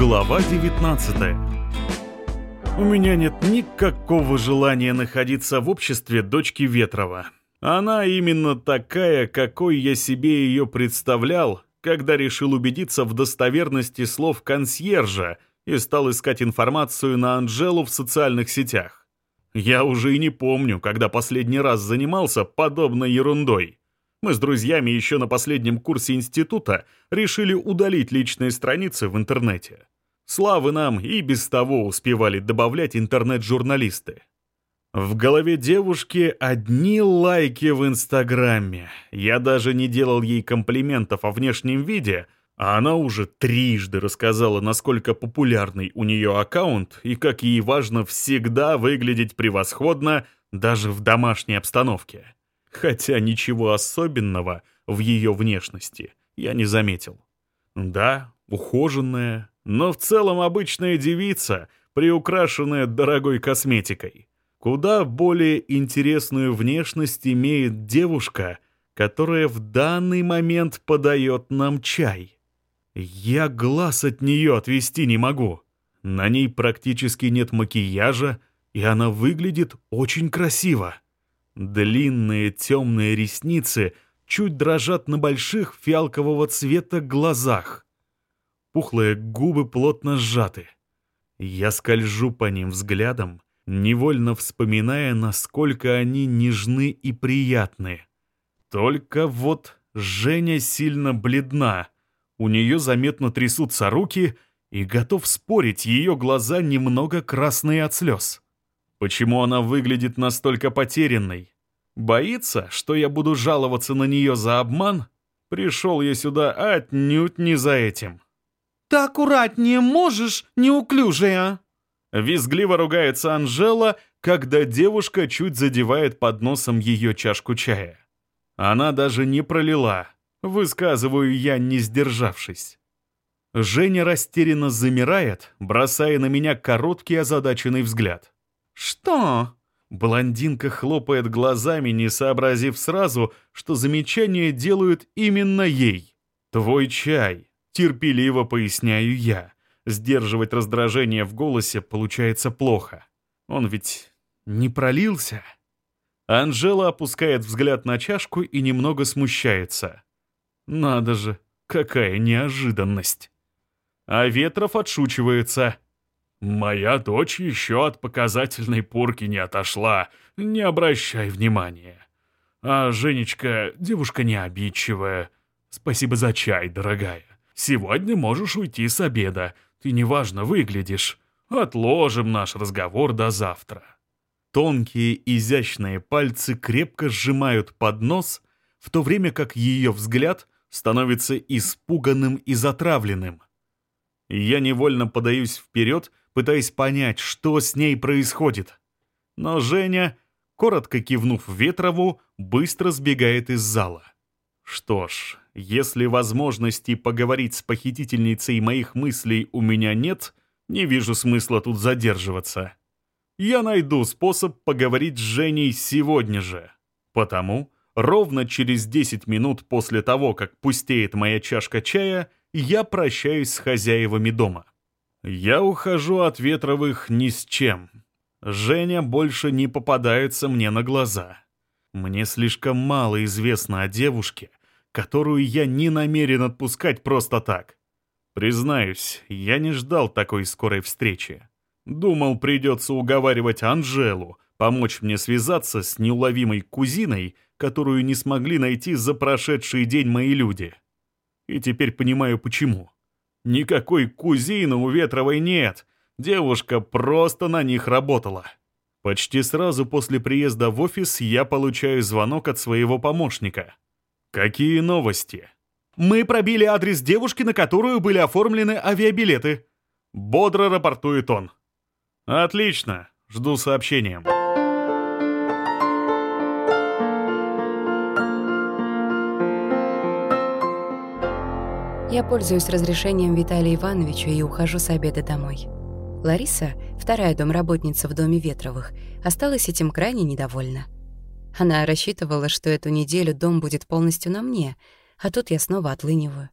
Глава 19 У меня нет никакого желания находиться в обществе дочки Ветрова. Она именно такая, какой я себе ее представлял, когда решил убедиться в достоверности слов консьержа и стал искать информацию на Анжелу в социальных сетях. Я уже и не помню, когда последний раз занимался подобной ерундой. Мы с друзьями еще на последнем курсе института решили удалить личные страницы в интернете. Славы нам и без того успевали добавлять интернет-журналисты. В голове девушки одни лайки в Инстаграме. Я даже не делал ей комплиментов о внешнем виде, а она уже трижды рассказала, насколько популярный у нее аккаунт и как ей важно всегда выглядеть превосходно даже в домашней обстановке хотя ничего особенного в ее внешности я не заметил. Да, ухоженная, но в целом обычная девица, приукрашенная дорогой косметикой. Куда более интересную внешность имеет девушка, которая в данный момент подает нам чай. Я глаз от нее отвести не могу. На ней практически нет макияжа, и она выглядит очень красиво. Длинные темные ресницы чуть дрожат на больших фиалкового цвета глазах. Пухлые губы плотно сжаты. Я скольжу по ним взглядом, невольно вспоминая, насколько они нежны и приятны. Только вот Женя сильно бледна. У нее заметно трясутся руки, и готов спорить, ее глаза немного красные от слез. Почему она выглядит настолько потерянной? Боится, что я буду жаловаться на нее за обман? Пришел я сюда отнюдь не за этим. «Ты аккуратнее можешь, неуклюжая!» Визгливо ругается Анжела, когда девушка чуть задевает под носом ее чашку чая. Она даже не пролила, высказываю я, не сдержавшись. Женя растерянно замирает, бросая на меня короткий озадаченный взгляд. «Что?» Блондинка хлопает глазами, не сообразив сразу, что замечание делают именно ей. «Твой чай», — терпеливо поясняю я. Сдерживать раздражение в голосе получается плохо. Он ведь не пролился. Анжела опускает взгляд на чашку и немного смущается. Надо же, какая неожиданность. А Ветров отшучивается — «Моя дочь еще от показательной порки не отошла, не обращай внимания. А Женечка девушка не обидчивая. Спасибо за чай, дорогая. Сегодня можешь уйти с обеда, ты неважно выглядишь. Отложим наш разговор до завтра». Тонкие изящные пальцы крепко сжимают поднос, в то время как ее взгляд становится испуганным и затравленным. Я невольно подаюсь вперед, пытаясь понять, что с ней происходит. Но Женя, коротко кивнув Ветрову, быстро сбегает из зала. Что ж, если возможности поговорить с похитительницей моих мыслей у меня нет, не вижу смысла тут задерживаться. Я найду способ поговорить с Женей сегодня же. Потому ровно через 10 минут после того, как пустеет моя чашка чая, я прощаюсь с хозяевами дома. Я ухожу от Ветровых ни с чем. Женя больше не попадается мне на глаза. Мне слишком мало известно о девушке, которую я не намерен отпускать просто так. Признаюсь, я не ждал такой скорой встречи. Думал, придется уговаривать Анжелу помочь мне связаться с неуловимой кузиной, которую не смогли найти за прошедший день мои люди. И теперь понимаю, почему. Никакой кузины у Ветровой нет. Девушка просто на них работала. Почти сразу после приезда в офис я получаю звонок от своего помощника. Какие новости? Мы пробили адрес девушки, на которую были оформлены авиабилеты. Бодро рапортует он. Отлично. Жду сообщения. Я пользуюсь разрешением Виталия Ивановича и ухожу с обеда домой. Лариса, вторая домработница в доме Ветровых, осталась этим крайне недовольна. Она рассчитывала, что эту неделю дом будет полностью на мне, а тут я снова отлыниваю.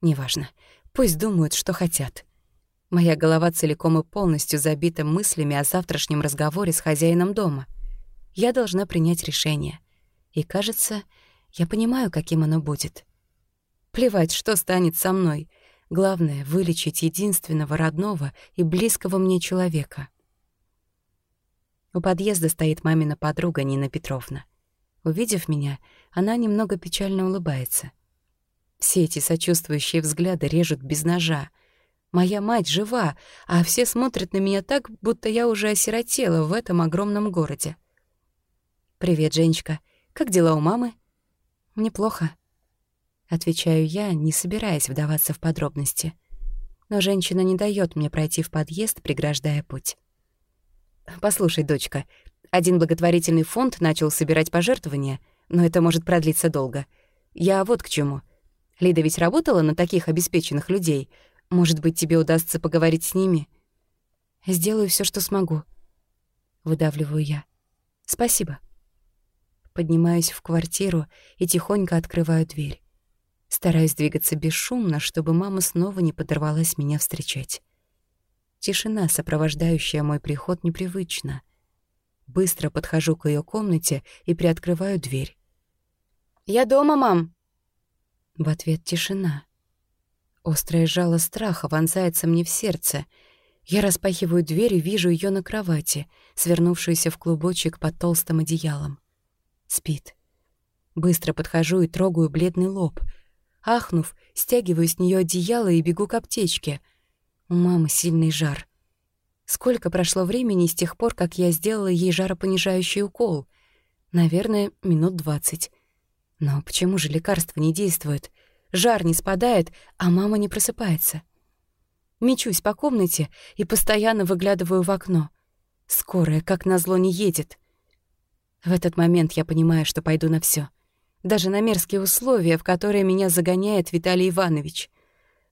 Неважно, пусть думают, что хотят. Моя голова целиком и полностью забита мыслями о завтрашнем разговоре с хозяином дома. Я должна принять решение. И, кажется, я понимаю, каким оно будет. Плевать, что станет со мной. Главное — вылечить единственного родного и близкого мне человека. У подъезда стоит мамина подруга Нина Петровна. Увидев меня, она немного печально улыбается. Все эти сочувствующие взгляды режут без ножа — Моя мать жива, а все смотрят на меня так, будто я уже осиротела в этом огромном городе. «Привет, Женечка. Как дела у мамы?» «Неплохо», — отвечаю я, не собираясь вдаваться в подробности. Но женщина не дает мне пройти в подъезд, преграждая путь. «Послушай, дочка, один благотворительный фонд начал собирать пожертвования, но это может продлиться долго. Я вот к чему. Лида ведь работала на таких обеспеченных людей — может быть, тебе удастся поговорить с ними? Сделаю все, что смогу. Выдавливаю я. Спасибо. Поднимаюсь в квартиру и тихонько открываю дверь. Стараюсь двигаться бесшумно, чтобы мама снова не подорвалась меня встречать. Тишина, сопровождающая мой приход, непривычна. Быстро подхожу к ее комнате и приоткрываю дверь. «Я дома, мам!» В ответ тишина. Острое жало страха вонзается мне в сердце. Я распахиваю дверь и вижу ее на кровати, свернувшуюся в клубочек под толстым одеялом. Спит. Быстро подхожу и трогаю бледный лоб. Ахнув, стягиваю с нее одеяло и бегу к аптечке. У мамы сильный жар. Сколько прошло времени с тех пор, как я сделала ей жаропонижающий укол? Наверное, минут двадцать. Но почему же лекарство не действует? Жар не спадает, а мама не просыпается. Мечусь по комнате и постоянно выглядываю в окно. Скорая, как назло, не едет. В этот момент я понимаю, что пойду на все, Даже на мерзкие условия, в которые меня загоняет Виталий Иванович.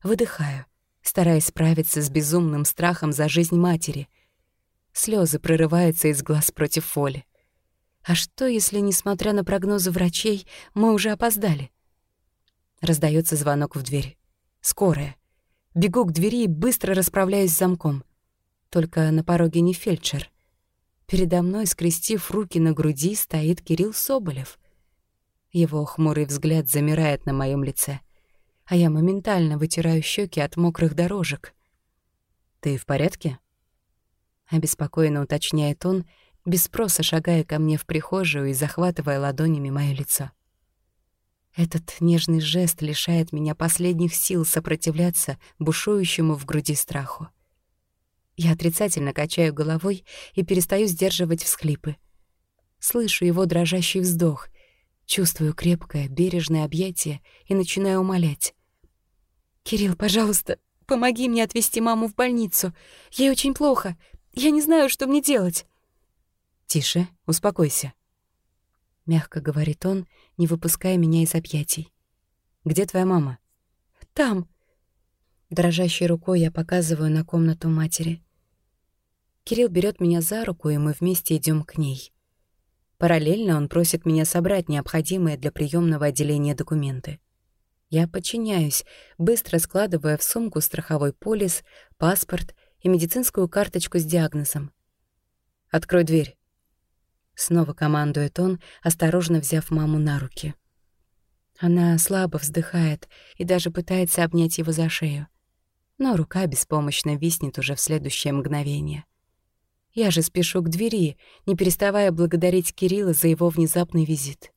Выдыхаю, стараясь справиться с безумным страхом за жизнь матери. Слезы прорываются из глаз против воли. А что, если, несмотря на прогнозы врачей, мы уже опоздали? Раздается звонок в дверь. Скорая. Бегу к двери и быстро расправляюсь с замком. Только на пороге не фельдшер. Передо мной, скрестив руки на груди, стоит Кирилл Соболев. Его хмурый взгляд замирает на моем лице, а я моментально вытираю щеки от мокрых дорожек. «Ты в порядке?» Обеспокоенно уточняет он, без спроса шагая ко мне в прихожую и захватывая ладонями моё лицо. Этот нежный жест лишает меня последних сил сопротивляться бушующему в груди страху. Я отрицательно качаю головой и перестаю сдерживать всхлипы. Слышу его дрожащий вздох, чувствую крепкое, бережное объятие и начинаю умолять. «Кирилл, пожалуйста, помоги мне отвезти маму в больницу. Ей очень плохо. Я не знаю, что мне делать». «Тише, успокойся», мягко говорит он, не выпуская меня из объятий. «Где твоя мама?» «Там». Дрожащей рукой я показываю на комнату матери. Кирилл берет меня за руку, и мы вместе идем к ней. Параллельно он просит меня собрать необходимые для приемного отделения документы. Я подчиняюсь, быстро складывая в сумку страховой полис, паспорт и медицинскую карточку с диагнозом. «Открой дверь», Снова командует он, осторожно взяв маму на руки. Она слабо вздыхает и даже пытается обнять его за шею. Но рука беспомощно виснет уже в следующее мгновение. Я же спешу к двери, не переставая благодарить Кирилла за его внезапный визит.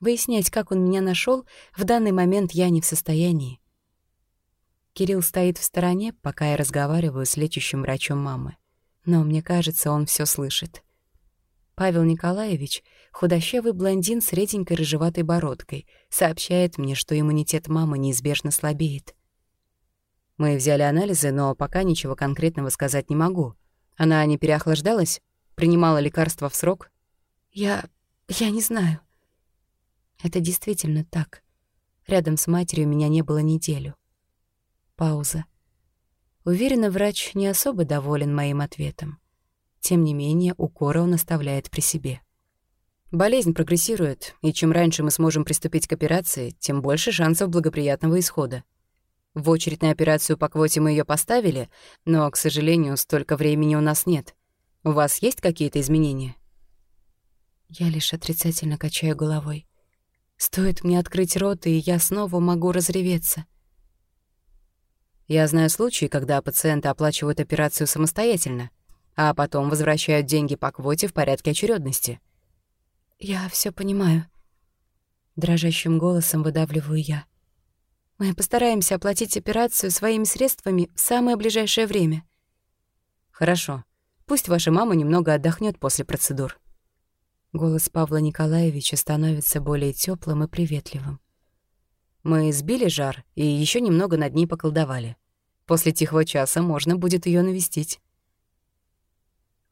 Выяснять, как он меня нашел, в данный момент я не в состоянии. Кирилл стоит в стороне, пока я разговариваю с лечащим врачом мамы. Но мне кажется, он все слышит. Павел Николаевич, худощавый блондин с реденькой рыжеватой бородкой, сообщает мне, что иммунитет мамы неизбежно слабеет. Мы взяли анализы, но пока ничего конкретного сказать не могу. Она не переохлаждалась? Принимала лекарства в срок? Я... я не знаю. Это действительно так. Рядом с матерью меня не было неделю. Пауза. Уверена, врач не особо доволен моим ответом. Тем не менее, укора он оставляет при себе. Болезнь прогрессирует, и чем раньше мы сможем приступить к операции, тем больше шансов благоприятного исхода. В очередь на операцию по квоте мы ее поставили, но, к сожалению, столько времени у нас нет. У вас есть какие-то изменения?» Я лишь отрицательно качаю головой. Стоит мне открыть рот, и я снова могу разреветься. Я знаю случаи, когда пациенты оплачивают операцию самостоятельно, а потом возвращают деньги по квоте в порядке очередности. «Я все понимаю», — дрожащим голосом выдавливаю я. Мы постараемся оплатить операцию своими средствами в самое ближайшее время. Хорошо. Пусть ваша мама немного отдохнет после процедур. Голос Павла Николаевича становится более теплым и приветливым. Мы сбили жар и еще немного над ней поколдовали. После тихого часа можно будет ее навестить.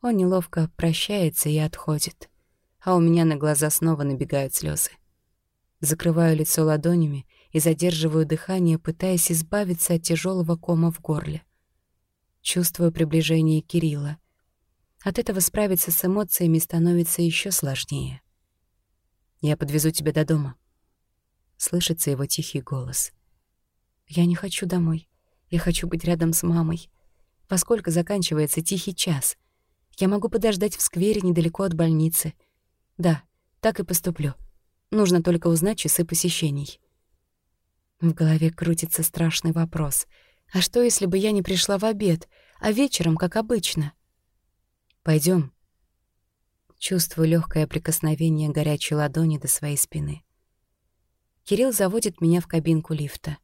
Он неловко прощается и отходит, а у меня на глаза снова набегают слезы. Закрываю лицо ладонями и задерживаю дыхание, пытаясь избавиться от тяжелого кома в горле. Чувствую приближение Кирилла. От этого справиться с эмоциями становится еще сложнее. «Я подвезу тебя до дома», — слышится его тихий голос. «Я не хочу домой. Я хочу быть рядом с мамой. Во сколько заканчивается тихий час? Я могу подождать в сквере недалеко от больницы. Да, так и поступлю. Нужно только узнать часы посещений». В голове крутится страшный вопрос. А что, если бы я не пришла в обед, а вечером, как обычно? Пойдем. Чувствую легкое прикосновение горячей ладони до своей спины. Кирилл заводит меня в кабинку лифта.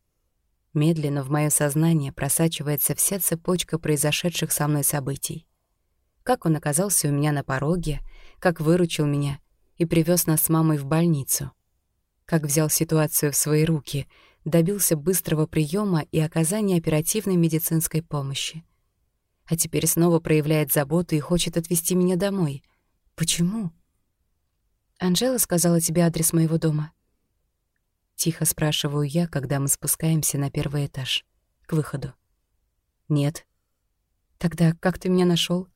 Медленно в мое сознание просачивается вся цепочка произошедших со мной событий. Как он оказался у меня на пороге, как выручил меня и привез нас с мамой в больницу. Как взял ситуацию в свои руки — добился быстрого приема и оказания оперативной медицинской помощи. А теперь снова проявляет заботу и хочет отвезти меня домой. Почему? Анжела сказала тебе адрес моего дома. Тихо спрашиваю я, когда мы спускаемся на первый этаж, к выходу. Нет. Тогда как ты меня нашел?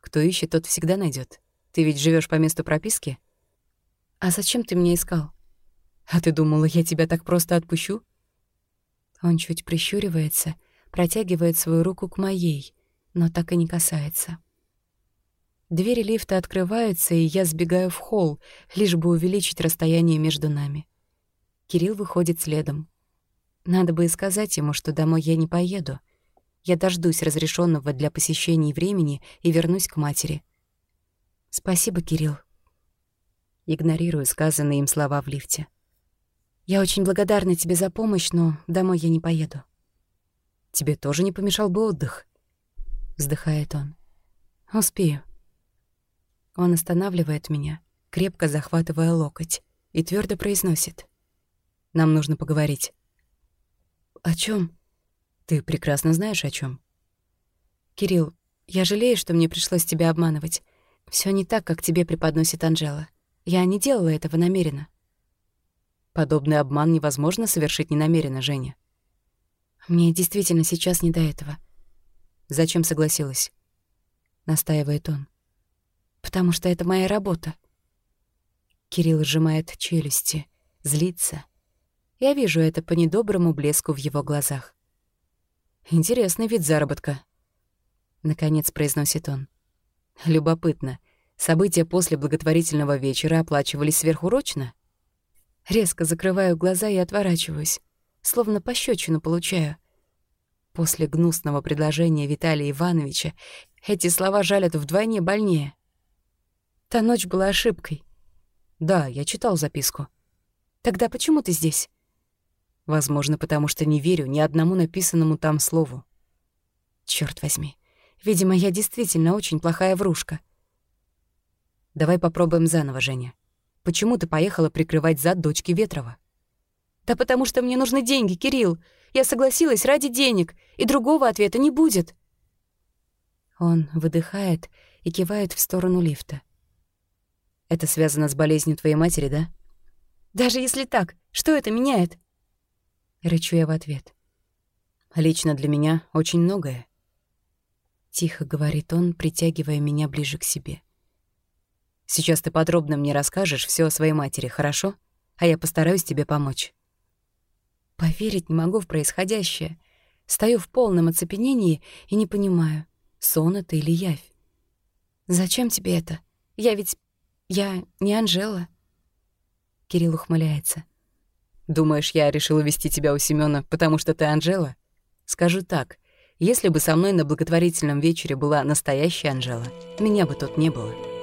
Кто ищет, тот всегда найдет. Ты ведь живешь по месту прописки? А зачем ты меня искал? А ты думала, я тебя так просто отпущу? Он чуть прищуривается, протягивает свою руку к моей, но так и не касается. Двери лифта открываются, и я сбегаю в холл, лишь бы увеличить расстояние между нами. Кирилл выходит следом. Надо бы и сказать ему, что домой я не поеду. Я дождусь разрешенного для посещений времени и вернусь к матери. Спасибо, Кирилл. Игнорирую сказанные им слова в лифте. Я очень благодарна тебе за помощь, но домой я не поеду. Тебе тоже не помешал бы отдых, вздыхает он. Успею. Он останавливает меня, крепко захватывая локоть, и твердо произносит: "Нам нужно поговорить". О чем? Ты прекрасно знаешь, о чем. Кирилл, я жалею, что мне пришлось тебя обманывать. Все не так, как тебе преподносит Анжела. Я не делала этого намеренно. Подобный обман невозможно совершить ненамеренно, Женя. Мне действительно сейчас не до этого. Зачем согласилась? Настаивает он. Потому что это моя работа. Кирилл сжимает челюсти, злится. Я вижу это по недоброму блеску в его глазах. «Интересный вид заработка», — наконец произносит он. «Любопытно. События после благотворительного вечера оплачивались сверхурочно?» Резко закрываю глаза и отворачиваюсь, словно пощечину получаю. После гнусного предложения Виталия Ивановича эти слова жалят вдвойне больнее. Та ночь была ошибкой. Да, я читал записку. Тогда почему ты здесь? Возможно, потому что не верю ни одному написанному там слову. Черт возьми. Видимо, я действительно очень плохая врушка. Давай попробуем заново, Женя. Почему ты поехала прикрывать зад дочки Ветрова? Да потому что мне нужны деньги, Кирилл. Я согласилась ради денег, и другого ответа не будет. Он выдыхает и кивает в сторону лифта. Это связано с болезнью твоей матери, да? Даже если так, что это меняет? Рычу я в ответ. Лично для меня очень многое. Тихо говорит он, притягивая меня ближе к себе. Сейчас ты подробно мне расскажешь все о своей матери, хорошо? А я постараюсь тебе помочь». Поверить не могу в происходящее. Стою в полном оцепенении и не понимаю, сон это или явь. «Зачем тебе это? Я ведь... я не Анжела». Кирилл ухмыляется. «Думаешь, я решила вести тебя у Семёна, потому что ты Анжела? Скажу так, если бы со мной на благотворительном вечере была настоящая Анжела, меня бы тут не было».